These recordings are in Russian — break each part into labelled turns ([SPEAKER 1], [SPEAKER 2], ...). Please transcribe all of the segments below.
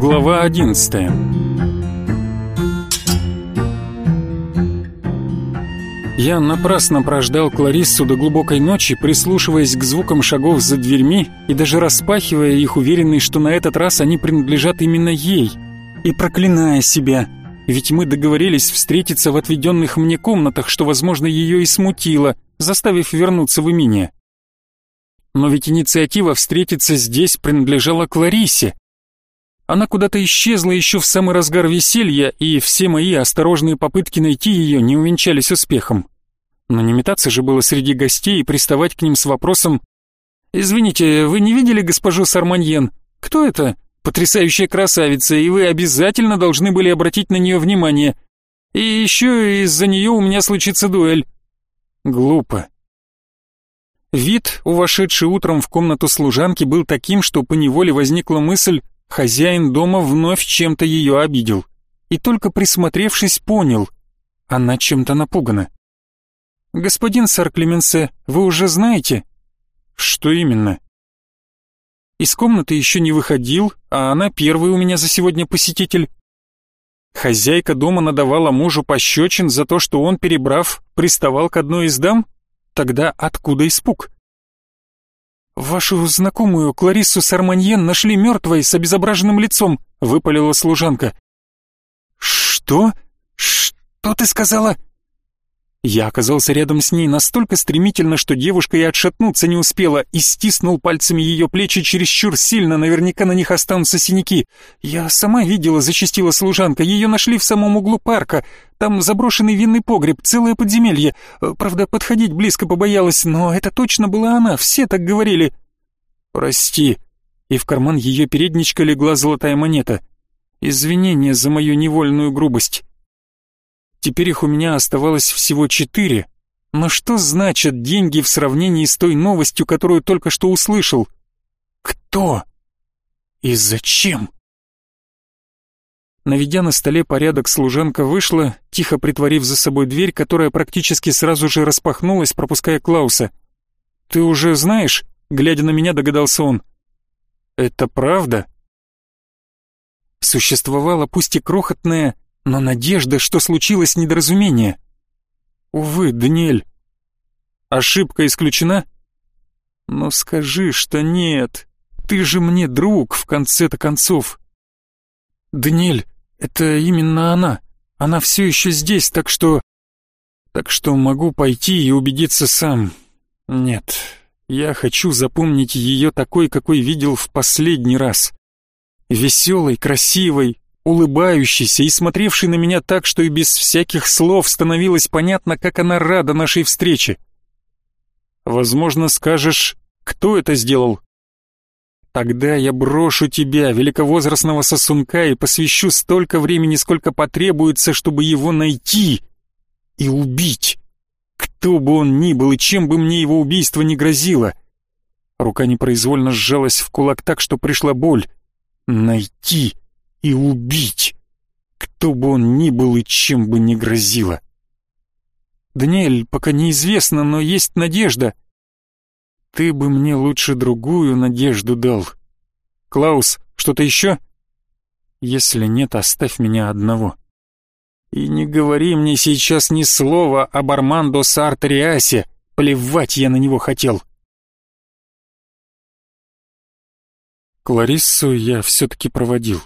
[SPEAKER 1] Глава 11 Я напрасно прождал Клариссу до глубокой ночи, прислушиваясь к звукам шагов за дверьми и даже распахивая их, уверенный, что на этот раз они принадлежат именно ей, и проклиная себя, ведь мы договорились встретиться в отведенных мне комнатах, что, возможно, ее и смутило, заставив вернуться в имение. Но ведь инициатива встретиться здесь принадлежала Кларисе, она куда-то исчезла еще в самый разгар веселья, и все мои осторожные попытки найти ее не увенчались успехом. Но не метаться же было среди гостей и приставать к ним с вопросом «Извините, вы не видели госпожу Сарманьен? Кто это? Потрясающая красавица, и вы обязательно должны были обратить на нее внимание. И еще из-за нее у меня случится дуэль». Глупо. Вид, у вошедшей утром в комнату служанки, был таким, что поневоле возникла мысль Хозяин дома вновь чем-то ее обидел. И только присмотревшись, понял, она чем-то напугана. «Господин сэр Клеменсе, вы уже знаете?» «Что именно?» Из комнаты еще не выходил, а она первый у меня за сегодня посетитель. Хозяйка дома надавала мужу пощечин за то, что он, перебрав, приставал к одной из дам? Тогда откуда испуг? «Вашу знакомую Клариссу Сарманьен нашли мертвой с обезображенным лицом», — выпалила служанка. «Что? Что ты сказала?» Я оказался рядом с ней настолько стремительно, что девушка и отшатнуться не успела, и стиснул пальцами ее плечи чересчур сильно, наверняка на них останутся синяки. «Я сама видела», — зачастила служанка, — «ее нашли в самом углу парка. Там заброшенный винный погреб, целое подземелье. Правда, подходить близко побоялась, но это точно была она, все так говорили». «Прости», и в карман ее передничка легла золотая монета. «Извинения за мою невольную грубость». Теперь их у меня оставалось всего четыре. Но что значат деньги в сравнении с той новостью, которую только что услышал? Кто? И зачем? Наведя на столе порядок, служанка вышла, тихо притворив за собой дверь, которая практически сразу же распахнулась, пропуская Клауса. «Ты уже знаешь?» — глядя на меня, догадался он. «Это правда?» Существовала пусть и крохотная, но надежда, что случилось недоразумение. Увы, Даниэль. Ошибка исключена? Но скажи, что нет. Ты же мне друг, в конце-то концов. Даниэль, это именно она. Она все еще здесь, так что... Так что могу пойти и убедиться сам. Нет, я хочу запомнить ее такой, какой видел в последний раз. Веселой, красивой, улыбающийся и смотревший на меня так, что и без всяких слов становилось понятно, как она рада нашей встрече. Возможно, скажешь, кто это сделал? Тогда я брошу тебя, великовозрастного сосунка, и посвящу столько времени, сколько потребуется, чтобы его найти и убить. Кто бы он ни был и чем бы мне его убийство ни грозило. Рука непроизвольно сжалась в кулак так, что пришла боль. Найти и убить, кто бы он ни был и чем бы ни грозило. Даниэль, пока неизвестно, но есть надежда. Ты бы мне лучше другую надежду дал. Клаус, что-то еще? Если нет, оставь меня одного. И не говори мне сейчас ни слова об Армандо Сартериасе, плевать я на него хотел. Клариссу я все-таки проводил.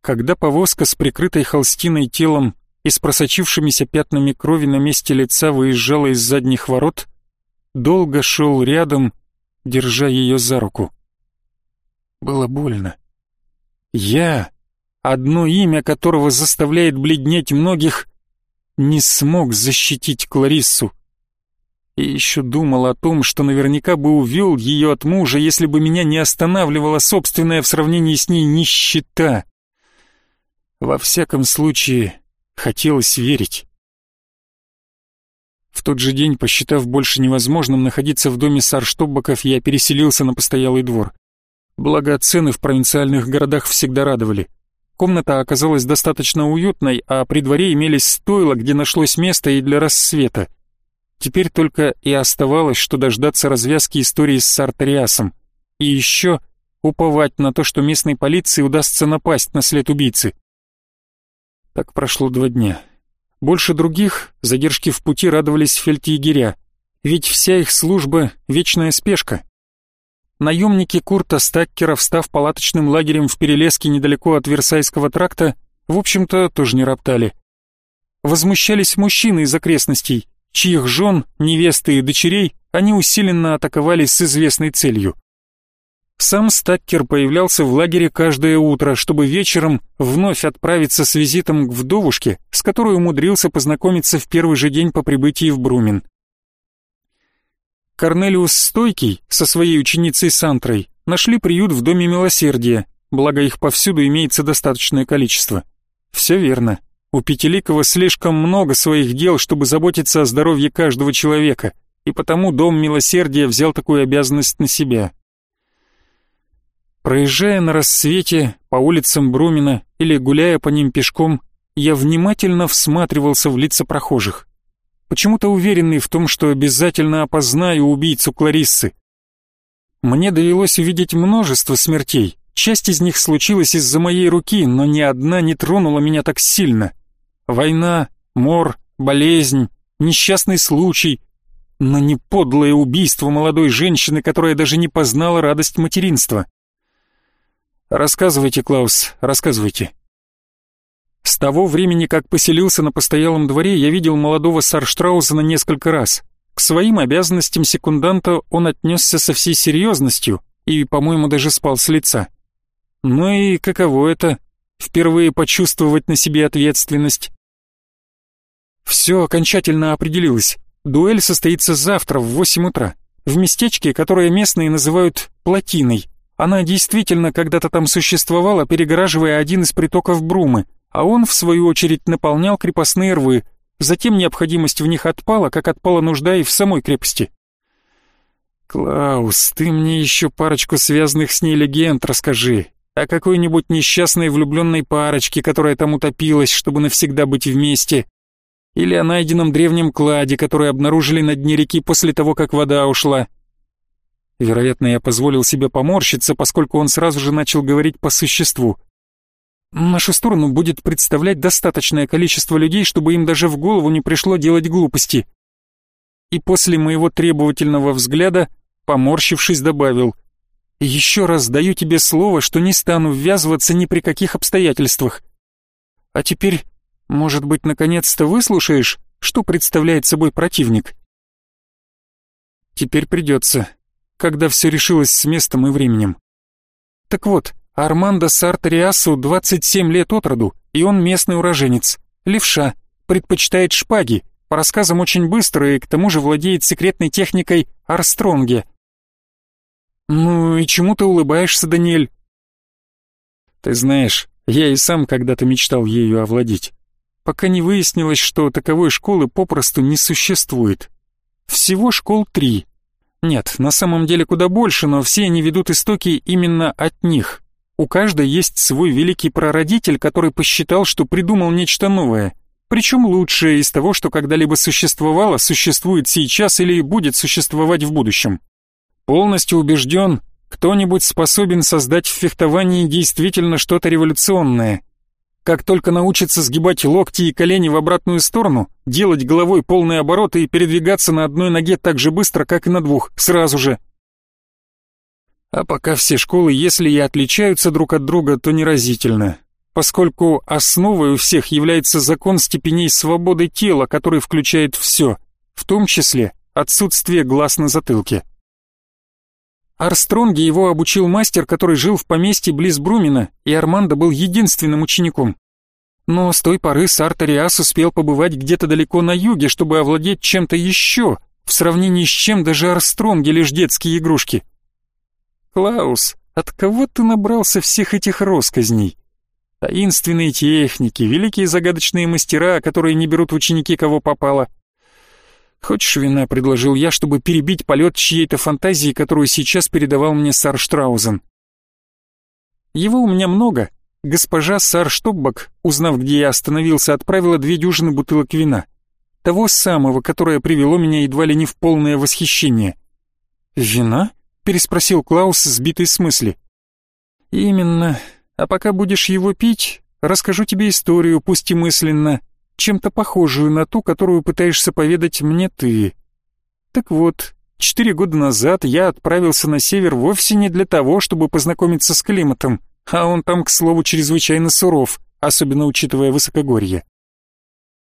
[SPEAKER 1] Когда повозка с прикрытой холстиной телом и с просочившимися пятнами крови на месте лица выезжала из задних ворот, долго шел рядом, держа ее за руку. Было больно. Я, одно имя которого заставляет бледнеть многих, не смог защитить Клариссу. И еще думал о том, что наверняка бы увел ее от мужа, если бы меня не останавливала собственная в сравнении с ней нищета. Во всяком случае, хотелось верить. В тот же день, посчитав больше невозможным находиться в доме Сарштоббаков, я переселился на постоялый двор. Благо, цены в провинциальных городах всегда радовали. Комната оказалась достаточно уютной, а при дворе имелись стойла, где нашлось место и для рассвета. Теперь только и оставалось, что дождаться развязки истории с Сартариасом. И еще уповать на то, что местной полиции удастся напасть на след убийцы. Так прошло два дня. Больше других задержки в пути радовались фельдъегеря, ведь вся их служба — вечная спешка. Наемники Курта Стаккера, встав палаточным лагерем в Перелеске недалеко от Версайского тракта, в общем-то, тоже не роптали. Возмущались мужчины из окрестностей, чьих жен, невесты и дочерей они усиленно атаковали с известной целью. Сам Стаккер появлялся в лагере каждое утро, чтобы вечером вновь отправиться с визитом к вдовушке, с которой умудрился познакомиться в первый же день по прибытии в Брумин. Корнелиус Стойкий со своей ученицей Сантрой нашли приют в Доме Милосердия, благо их повсюду имеется достаточное количество. Все верно. У Пятиликова слишком много своих дел, чтобы заботиться о здоровье каждого человека, и потому Дом Милосердия взял такую обязанность на себя. Проезжая на рассвете по улицам Брумина или гуляя по ним пешком, я внимательно всматривался в лица прохожих почему-то уверенный в том, что обязательно опознаю убийцу Клариссы. Мне довелось увидеть множество смертей, часть из них случилась из-за моей руки, но ни одна не тронула меня так сильно. Война, мор, болезнь, несчастный случай, но не подлое убийство молодой женщины, которая даже не познала радость материнства. Рассказывайте, Клаус, рассказывайте. С того времени, как поселился на постоялом дворе, я видел молодого Сарштраузена несколько раз. К своим обязанностям секунданта он отнесся со всей серьезностью и, по-моему, даже спал с лица. Ну и каково это — впервые почувствовать на себе ответственность? Все окончательно определилось. Дуэль состоится завтра в 8 утра, в местечке, которое местные называют «плотиной». Она действительно когда-то там существовала, перегораживая один из притоков Брумы — а он, в свою очередь, наполнял крепостные рвы. Затем необходимость в них отпала, как отпала нужда и в самой крепости. «Клаус, ты мне еще парочку связанных с ней легенд расскажи. О какой-нибудь несчастной влюбленной парочке, которая там утопилась, чтобы навсегда быть вместе. Или о найденном древнем кладе, который обнаружили на дне реки после того, как вода ушла». Вероятно, я позволил себе поморщиться, поскольку он сразу же начал говорить по существу. Нашу сторону будет представлять достаточное количество людей, чтобы им даже в голову не пришло делать глупости. И после моего требовательного взгляда, поморщившись, добавил, «Еще раз даю тебе слово, что не стану ввязываться ни при каких обстоятельствах. А теперь, может быть, наконец-то выслушаешь, что представляет собой противник?» Теперь придется, когда все решилось с местом и временем. Так вот, Армандо Сартериасу 27 лет от роду, и он местный уроженец. Левша, предпочитает шпаги, по рассказам очень быстро и к тому же владеет секретной техникой Арстронге. «Ну и чему ты улыбаешься, Даниэль?» «Ты знаешь, я и сам когда-то мечтал ею овладеть, пока не выяснилось, что таковой школы попросту не существует. Всего школ три. Нет, на самом деле куда больше, но все они ведут истоки именно от них. У каждой есть свой великий прародитель, который посчитал, что придумал нечто новое, причем лучшее из того, что когда-либо существовало, существует сейчас или будет существовать в будущем. Полностью убежден, кто-нибудь способен создать в фехтовании действительно что-то революционное. Как только научится сгибать локти и колени в обратную сторону, делать головой полные обороты и передвигаться на одной ноге так же быстро, как и на двух, сразу же – а пока все школы, если и отличаются друг от друга, то неразительно, поскольку основой у всех является закон степеней свободы тела, который включает все, в том числе отсутствие глаз на затылке. Арстронге его обучил мастер, который жил в поместье близ Брумина, и Армандо был единственным учеником. Но с той поры Сартариас успел побывать где-то далеко на юге, чтобы овладеть чем-то еще, в сравнении с чем даже Арстронге лишь детские игрушки. Клаус, от кого ты набрался всех этих росказней? Таинственные техники, великие загадочные мастера, которые не берут ученики кого попало. Хочешь вина, предложил я, чтобы перебить полет чьей-то фантазии, которую сейчас передавал мне Сарштраузен. Его у меня много. Госпожа Сарштоббак, узнав, где я остановился, отправила две дюжины бутылок вина. Того самого, которое привело меня едва ли не в полное восхищение. Вина? переспросил Клаус, сбитый с мысли. Именно. А пока будешь его пить, расскажу тебе историю, пусть и мысленно, чем-то похожую на ту, которую пытаешься поведать мне ты. Так вот, четыре года назад я отправился на север вовсе не для того, чтобы познакомиться с климатом, а он там, к слову, чрезвычайно суров, особенно учитывая высокогорье.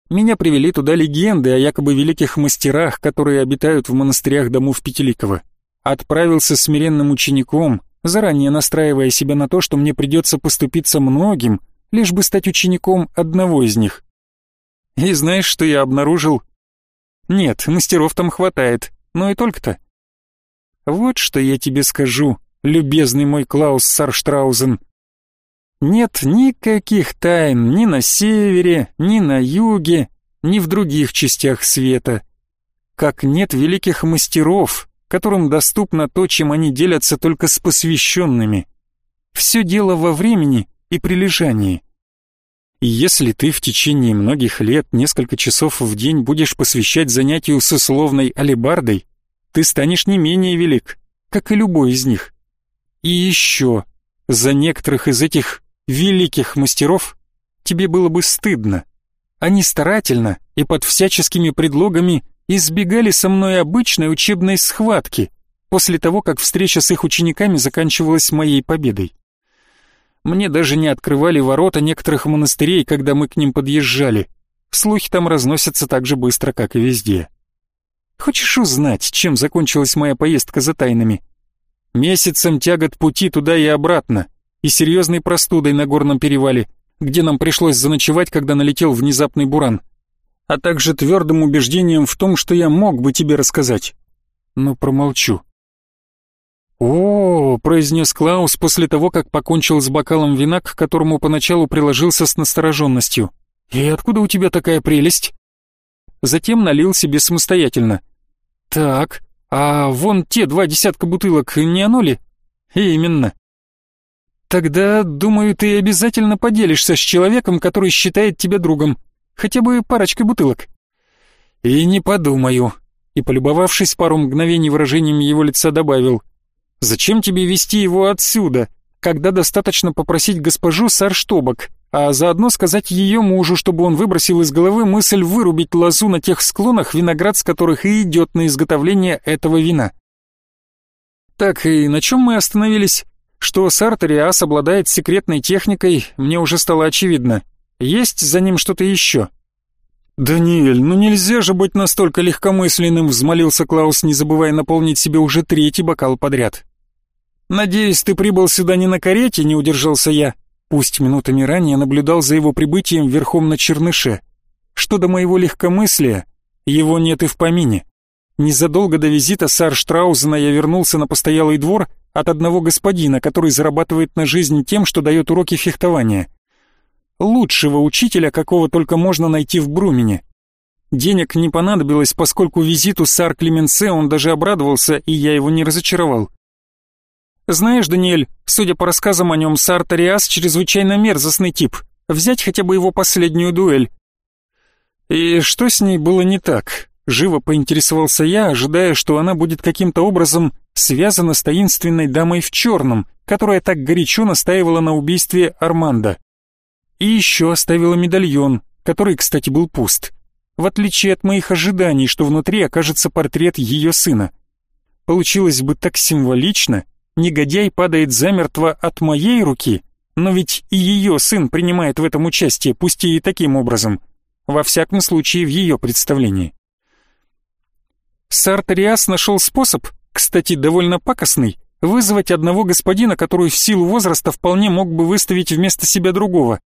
[SPEAKER 1] Меня привели туда легенды о якобы великих мастерах, которые обитают в монастырях домов Пятиликова. Отправился смиренным учеником, заранее настраивая себя на то, что мне придется поступиться многим, лишь бы стать учеником одного из них. И знаешь, что я обнаружил? Нет, мастеров там хватает, но и только-то. Вот что я тебе скажу, любезный мой Клаус Сарштраузен. Нет никаких тайн ни на севере, ни на юге, ни в других частях света. Как нет великих мастеров, которым доступно то, чем они делятся только с посвященными. Все дело во времени и прилежании. И если ты в течение многих лет несколько часов в день будешь посвящать занятию с условной алебардой, ты станешь не менее велик, как и любой из них. И еще, за некоторых из этих великих мастеров тебе было бы стыдно. Они старательно и под всяческими предлогами избегали со мной обычной учебной схватки после того, как встреча с их учениками заканчивалась моей победой. Мне даже не открывали ворота некоторых монастырей, когда мы к ним подъезжали. Слухи там разносятся так же быстро, как и везде. Хочешь узнать, чем закончилась моя поездка за тайнами? Месяцем тягот пути туда и обратно, и серьезной простудой на горном перевале, где нам пришлось заночевать, когда налетел внезапный буран, а также твердым убеждением в том, что я мог бы тебе рассказать. Но промолчу. «О, — произнес Клаус после того, как покончил с бокалом вина, к которому поначалу приложился с настороженностью. «И откуда у тебя такая прелесть?» Затем налил себе самостоятельно. «Так, а вон те два десятка бутылок, не оно ли?» «Именно». «Тогда, думаю, ты обязательно поделишься с человеком, который считает тебя другом. Хотя бы парочкой бутылок». «И не подумаю», и, полюбовавшись пару мгновений выражением его лица, добавил — Зачем тебе вести его отсюда, когда достаточно попросить госпожу Сарштобок, а заодно сказать ее мужу, чтобы он выбросил из головы мысль вырубить лозу на тех склонах, виноград с которых и идет на изготовление этого вина. Так, и на чем мы остановились? Что Сартериас обладает секретной техникой, мне уже стало очевидно. Есть за ним что-то еще? «Даниэль, ну нельзя же быть настолько легкомысленным», — взмолился Клаус, не забывая наполнить себе уже третий бокал подряд. «Надеюсь, ты прибыл сюда не на карете?» — не удержался я. Пусть минутами ранее наблюдал за его прибытием верхом на черныше. Что до моего легкомыслия, его нет и в помине. Незадолго до визита сар Штраузена я вернулся на постоялый двор от одного господина, который зарабатывает на жизнь тем, что дает уроки фехтования. Лучшего учителя, какого только можно найти в Брумене. Денег не понадобилось, поскольку визиту сар Клеменсе он даже обрадовался, и я его не разочаровал. Знаешь, Даниэль, судя по рассказам о нем, Сартариас чрезвычайно мерзостный тип. Взять хотя бы его последнюю дуэль. И что с ней было не так? Живо поинтересовался я, ожидая, что она будет каким-то образом связана с таинственной дамой в черном, которая так горячо настаивала на убийстве Арманда. И еще оставила медальон, который, кстати, был пуст. В отличие от моих ожиданий, что внутри окажется портрет ее сына. Получилось бы так символично, негодяй падает замертво от моей руки, но ведь и ее сын принимает в этом участие, пусть и таким образом, во всяком случае в ее представлении. Сартариас нашел способ, кстати, довольно пакостный, вызвать одного господина, который в силу возраста вполне мог бы выставить вместо себя другого.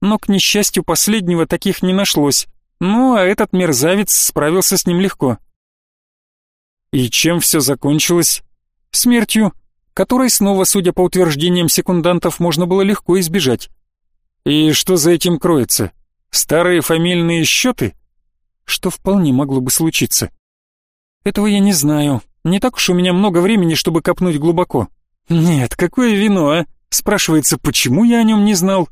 [SPEAKER 1] Но, к несчастью, последнего таких не нашлось, ну а этот мерзавец справился с ним легко. И чем все закончилось? Смертью, которой снова, судя по утверждениям секундантов, можно было легко избежать. И что за этим кроется? Старые фамильные счеты? Что вполне могло бы случиться. Этого я не знаю. Не так уж у меня много времени, чтобы копнуть глубоко. Нет, какое вино, а? Спрашивается, почему я о нем не знал?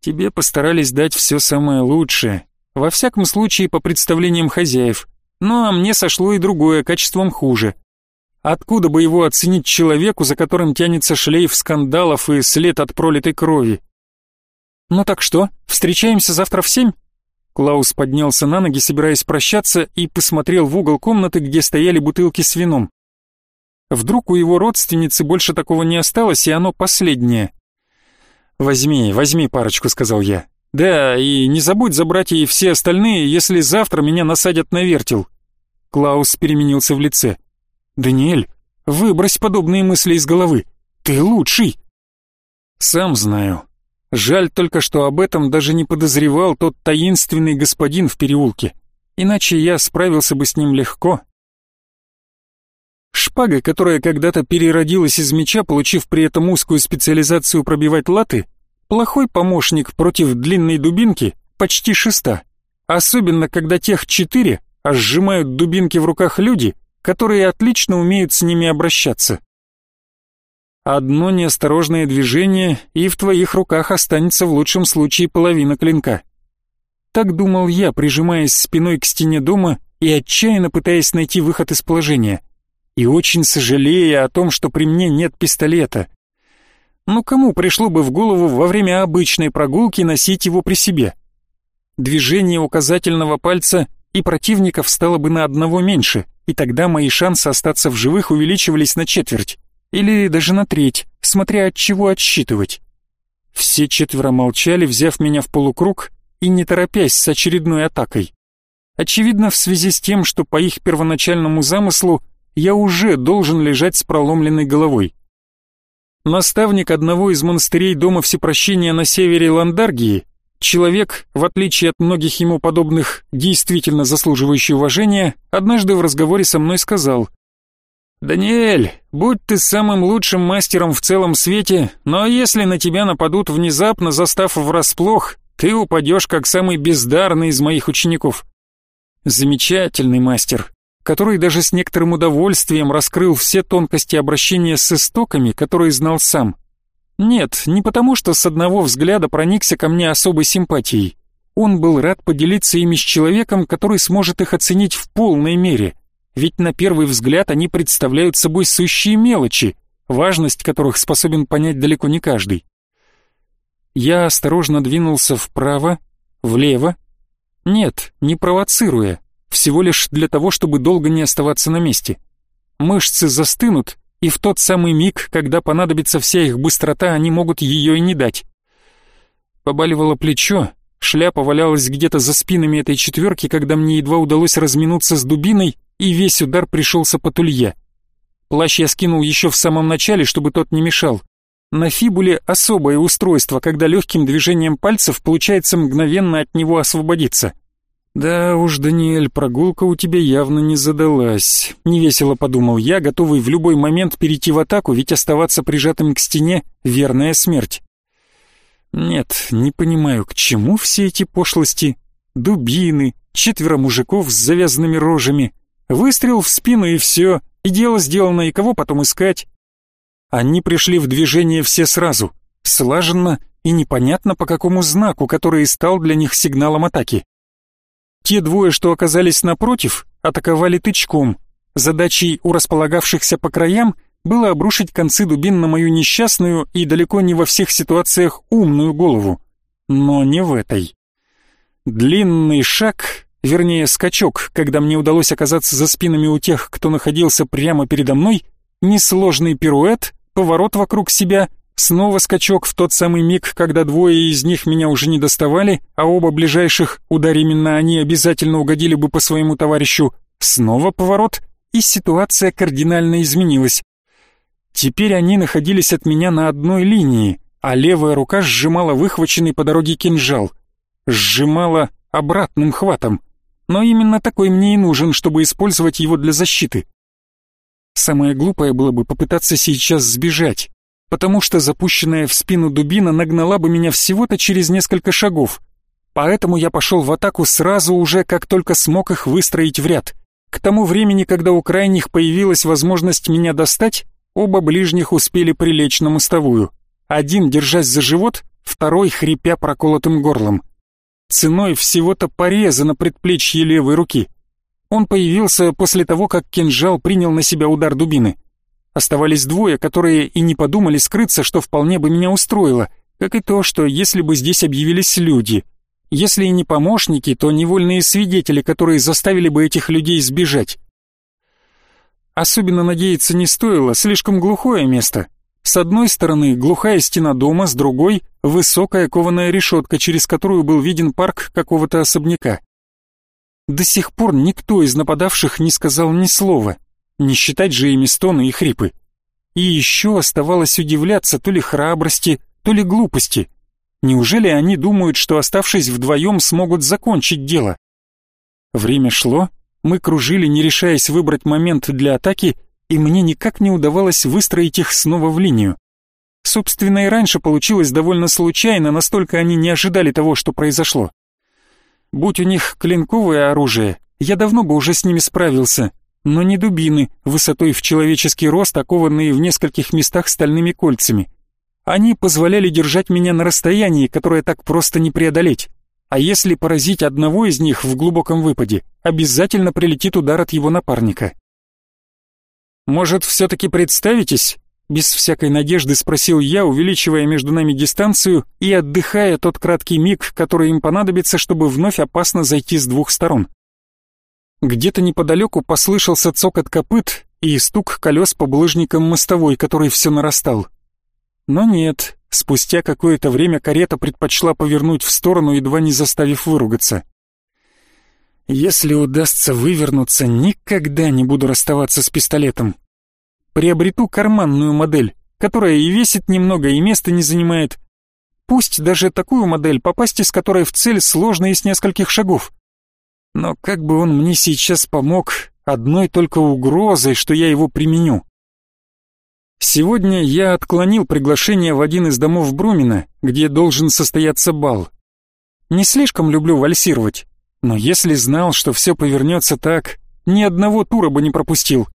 [SPEAKER 1] Тебе постарались дать все самое лучшее. Во всяком случае, по представлениям хозяев. Ну а мне сошло и другое, качеством хуже. Откуда бы его оценить человеку, за которым тянется шлейф скандалов и след от пролитой крови? «Ну так что, встречаемся завтра в семь?» Клаус поднялся на ноги, собираясь прощаться, и посмотрел в угол комнаты, где стояли бутылки с вином. Вдруг у его родственницы больше такого не осталось, и оно последнее. «Возьми, возьми парочку», — сказал я. «Да, и не забудь забрать и все остальные, если завтра меня насадят на вертел». Клаус переменился в лице. «Даниэль, выбрось подобные мысли из головы. Ты лучший!» «Сам знаю. Жаль только, что об этом даже не подозревал тот таинственный господин в переулке. Иначе я справился бы с ним легко». Шпага, которая когда-то переродилась из меча, получив при этом узкую специализацию пробивать латы, плохой помощник против длинной дубинки почти шеста. Особенно, когда тех четыре, а сжимают дубинки в руках люди, которые отлично умеют с ними обращаться. Одно неосторожное движение, и в твоих руках останется в лучшем случае половина клинка. Так думал я, прижимаясь спиной к стене дома и отчаянно пытаясь найти выход из положения. И очень сожалея о том, что при мне нет пистолета. Ну кому пришло бы в голову во время обычной прогулки носить его при себе? Движение указательного пальца и противников стало бы на одного меньше, и тогда мои шансы остаться в живых увеличивались на четверть, или даже на треть, смотря от чего отсчитывать. Все четверо молчали, взяв меня в полукруг и не торопясь с очередной атакой. Очевидно, в связи с тем, что по их первоначальному замыслу я уже должен лежать с проломленной головой. Наставник одного из монастырей Дома Всепрощения на севере Ландаргии Человек, в отличие от многих ему подобных, действительно заслуживающий уважения, однажды в разговоре со мной сказал «Даниэль, будь ты самым лучшим мастером в целом свете, но если на тебя нападут внезапно, застав врасплох, ты упадешь как самый бездарный из моих учеников». Замечательный мастер, который даже с некоторым удовольствием раскрыл все тонкости обращения с истоками, которые знал сам. Нет, не потому, что с одного взгляда проникся ко мне особой симпатией. Он был рад поделиться ими с человеком, который сможет их оценить в полной мере. Ведь на первый взгляд они представляют собой сущие мелочи, важность которых способен понять далеко не каждый. Я осторожно двинулся вправо, влево. Нет, не провоцируя, всего лишь для того, чтобы долго не оставаться на месте. Мышцы застынут, и в тот самый миг, когда понадобится вся их быстрота, они могут ее и не дать. Побаливало плечо, шляпа валялась где-то за спинами этой четверки, когда мне едва удалось разминуться с дубиной, и весь удар пришелся по тулье. Плащ я скинул еще в самом начале, чтобы тот не мешал. На фибуле особое устройство, когда легким движением пальцев получается мгновенно от него освободиться. «Да уж, Даниэль, прогулка у тебя явно не задалась», — невесело подумал я, готовый в любой момент перейти в атаку, ведь оставаться прижатым к стене — верная смерть. Нет, не понимаю, к чему все эти пошлости? Дубины, четверо мужиков с завязанными рожами, выстрел в спину и все, и дело сделано, и кого потом искать? Они пришли в движение все сразу, слаженно и непонятно по какому знаку, который стал для них сигналом атаки. Те двое, что оказались напротив, атаковали тычком. Задачей у располагавшихся по краям было обрушить концы дубин на мою несчастную и далеко не во всех ситуациях умную голову. Но не в этой. Длинный шаг, вернее скачок, когда мне удалось оказаться за спинами у тех, кто находился прямо передо мной, несложный пируэт, поворот вокруг себя — Снова скачок в тот самый миг, когда двое из них меня уже не доставали, а оба ближайших, удар именно они, обязательно угодили бы по своему товарищу. Снова поворот, и ситуация кардинально изменилась. Теперь они находились от меня на одной линии, а левая рука сжимала выхваченный по дороге кинжал. Сжимала обратным хватом. Но именно такой мне и нужен, чтобы использовать его для защиты. Самое глупое было бы попытаться сейчас сбежать, потому что запущенная в спину дубина нагнала бы меня всего-то через несколько шагов. Поэтому я пошел в атаку сразу уже, как только смог их выстроить в ряд. К тому времени, когда у крайних появилась возможность меня достать, оба ближних успели прилечь на мостовую. Один, держась за живот, второй, хрипя проколотым горлом. Ценой всего-то пореза на предплечье левой руки. Он появился после того, как кинжал принял на себя удар дубины. Оставались двое, которые и не подумали скрыться, что вполне бы меня устроило, как и то, что если бы здесь объявились люди. Если и не помощники, то невольные свидетели, которые заставили бы этих людей сбежать. Особенно надеяться не стоило, слишком глухое место. С одной стороны глухая стена дома, с другой — высокая кованая решетка, через которую был виден парк какого-то особняка. До сих пор никто из нападавших не сказал ни слова, не считать же ими стоны и хрипы. И еще оставалось удивляться то ли храбрости, то ли глупости. Неужели они думают, что оставшись вдвоем смогут закончить дело? Время шло, мы кружили, не решаясь выбрать момент для атаки, и мне никак не удавалось выстроить их снова в линию. Собственно, и раньше получилось довольно случайно, настолько они не ожидали того, что произошло. Будь у них клинковое оружие, я давно бы уже с ними справился, но не дубины, высотой в человеческий рост, окованные в нескольких местах стальными кольцами. Они позволяли держать меня на расстоянии, которое так просто не преодолеть. А если поразить одного из них в глубоком выпаде, обязательно прилетит удар от его напарника. «Может, все-таки представитесь?» Без всякой надежды спросил я, увеличивая между нами дистанцию и отдыхая тот краткий миг, который им понадобится, чтобы вновь опасно зайти с двух сторон. Где-то неподалеку послышался цокот копыт и стук колес по булыжникам мостовой, который все нарастал. Но нет, спустя какое-то время карета предпочла повернуть в сторону, едва не заставив выругаться. Если удастся вывернуться, никогда не буду расставаться с пистолетом приобрету карманную модель, которая и весит немного, и места не занимает. Пусть даже такую модель, попасть из которой в цель сложно и с нескольких шагов. Но как бы он мне сейчас помог одной только угрозой, что я его применю. Сегодня я отклонил приглашение в один из домов Брумина, где должен состояться бал. Не слишком люблю вальсировать, но если знал, что все повернется так, ни одного тура бы не пропустил.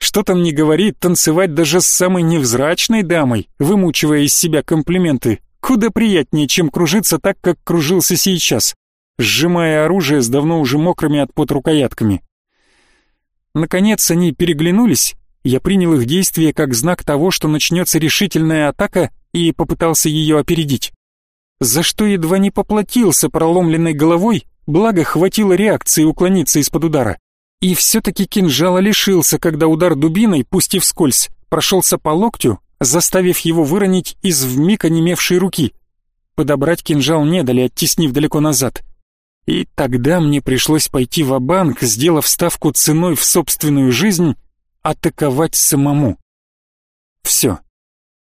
[SPEAKER 1] Что там не говорит, танцевать даже с самой невзрачной дамой, вымучивая из себя комплименты, куда приятнее, чем кружиться так, как кружился сейчас, сжимая оружие с давно уже мокрыми от пот рукоятками. Наконец они переглянулись, я принял их действия как знак того, что начнется решительная атака и попытался ее опередить. За что едва не поплатился проломленной головой, благо хватило реакции уклониться из-под удара. И все-таки кинжала лишился, когда удар дубиной, пусть и вскользь, прошелся по локтю, заставив его выронить из вмиг онемевшей руки. Подобрать кинжал не дали, оттеснив далеко назад. И тогда мне пришлось пойти в банк сделав ставку ценой в собственную жизнь, атаковать самому. Все.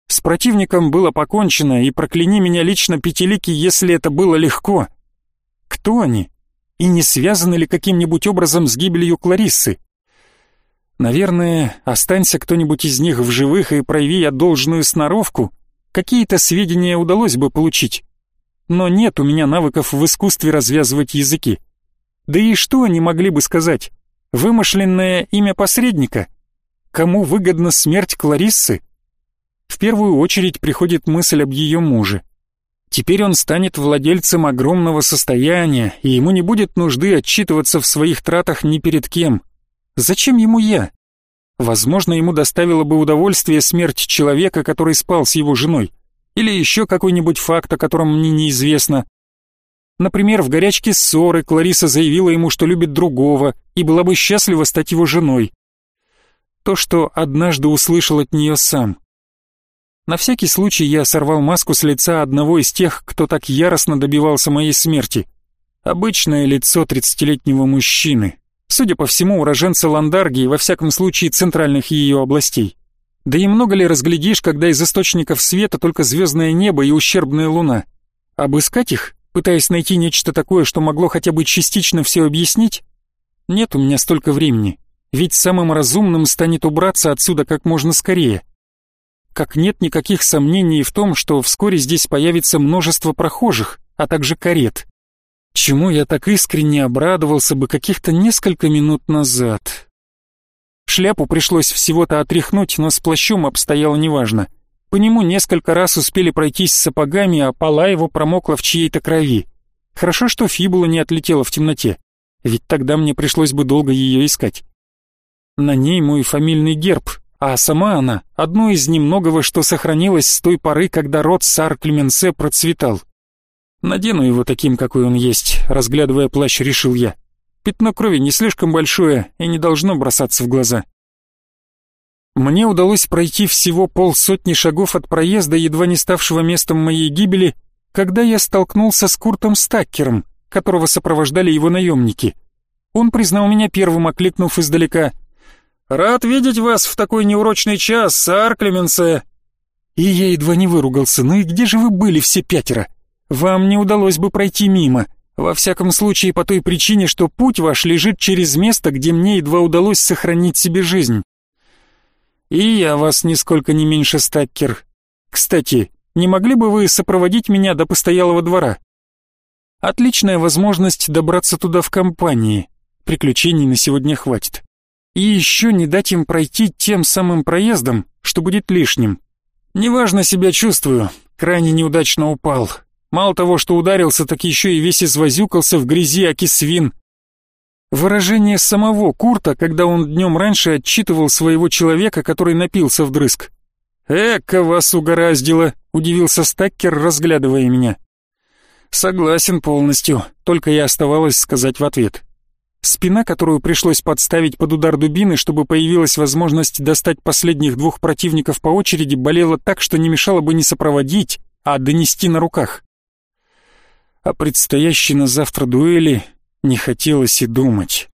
[SPEAKER 1] С противником было покончено, и прокляни меня лично пятилики, если это было легко. Кто они? и не связаны ли каким-нибудь образом с гибелью Клариссы. Наверное, останься кто-нибудь из них в живых и прояви я должную сноровку, какие-то сведения удалось бы получить. Но нет у меня навыков в искусстве развязывать языки. Да и что они могли бы сказать? Вымышленное имя посредника? Кому выгодна смерть Клариссы? В первую очередь приходит мысль об ее муже. Теперь он станет владельцем огромного состояния, и ему не будет нужды отчитываться в своих тратах ни перед кем. Зачем ему я? Возможно, ему доставило бы удовольствие смерть человека, который спал с его женой. Или еще какой-нибудь факт, о котором мне неизвестно. Например, в горячке ссоры Клариса заявила ему, что любит другого, и была бы счастлива стать его женой. То, что однажды услышал от нее сам. На всякий случай я сорвал маску с лица одного из тех, кто так яростно добивался моей смерти. Обычное лицо тридцатилетнего мужчины. Судя по всему, уроженца Ландаргии, во всяком случае центральных ее областей. Да и много ли разглядишь, когда из источников света только звездное небо и ущербная луна? Обыскать их, пытаясь найти нечто такое, что могло хотя бы частично все объяснить? Нет у меня столько времени, ведь самым разумным станет убраться отсюда как можно скорее как нет никаких сомнений в том, что вскоре здесь появится множество прохожих, а также карет. Чему я так искренне обрадовался бы каких-то несколько минут назад. Шляпу пришлось всего-то отряхнуть, но с плащом обстояло неважно. По нему несколько раз успели пройтись с сапогами, а пола его промокла в чьей-то крови. Хорошо, что фибула не отлетела в темноте, ведь тогда мне пришлось бы долго ее искать. На ней мой фамильный герб, а сама она — одно из немногого, что сохранилось с той поры, когда род Сар Клеменсе процветал. Надену его таким, какой он есть, разглядывая плащ, решил я. Пятно крови не слишком большое и не должно бросаться в глаза. Мне удалось пройти всего полсотни шагов от проезда, едва не ставшего местом моей гибели, когда я столкнулся с Куртом Стаккером, которого сопровождали его наемники. Он признал меня первым, окликнув издалека. «Рад видеть вас в такой неурочный час, сэр Клеменсе!» И я едва не выругался. «Ну и где же вы были все пятеро? Вам не удалось бы пройти мимо. Во всяком случае, по той причине, что путь ваш лежит через место, где мне едва удалось сохранить себе жизнь. И я вас нисколько не меньше, Стаккер. Кстати, не могли бы вы сопроводить меня до постоялого двора? Отличная возможность добраться туда в компании. Приключений на сегодня хватит. И еще не дать им пройти тем самым проездом, что будет лишним. Неважно себя чувствую, крайне неудачно упал. Мало того, что ударился, так еще и весь извозюкался в грязи аки свин. Выражение самого Курта, когда он днем раньше отчитывал своего человека, который напился вдрызг. «Эка вас угораздило», — удивился Стаккер, разглядывая меня. «Согласен полностью», — только и оставалось сказать в ответ. Спина, которую пришлось подставить под удар дубины, чтобы появилась возможность достать последних двух противников по очереди, болела так, что не мешало бы не сопроводить, а донести на руках. О предстоящей на завтра дуэли не хотелось и думать.